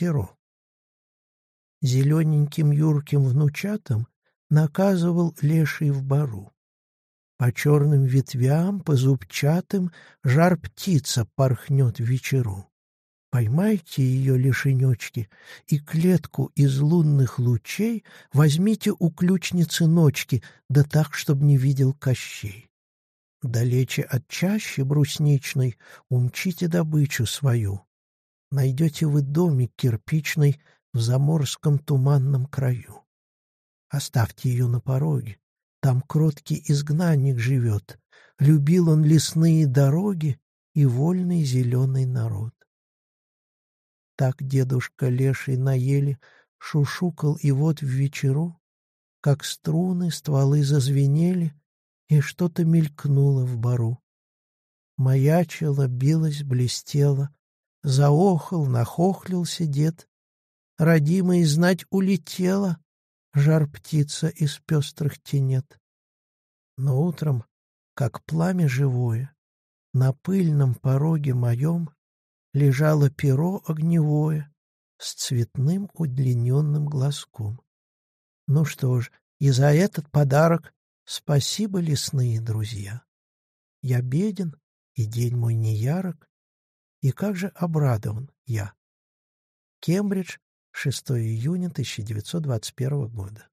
перо. Зелененьким юрким внучатам наказывал леший в бару. По черным ветвям, по зубчатым, жар птица порхнет вечеру. Поймайте ее, лишенечки, и клетку из лунных лучей возьмите у ключницы ночки, да так, чтоб не видел Кощей. Далече от чащи брусничной умчите добычу свою. Найдете вы домик кирпичный в заморском туманном краю. Оставьте ее на пороге, там кроткий изгнанник живет. Любил он лесные дороги и вольный зеленый народ. Так дедушка леший на еле шушукал, и вот в вечеру, как струны, стволы зазвенели, и что-то мелькнуло в бару. Маячило, билось, блестело, заохал, нахохлился дед. Родимый знать улетела, жар птица из пестрых тенет. Но утром, как пламя живое, на пыльном пороге моем лежало перо огневое с цветным удлиненным глазком. Ну что ж, и за этот подарок спасибо, лесные друзья. Я беден, и день мой не ярок, и как же обрадован я. Кембридж, 6 июня 1921 года.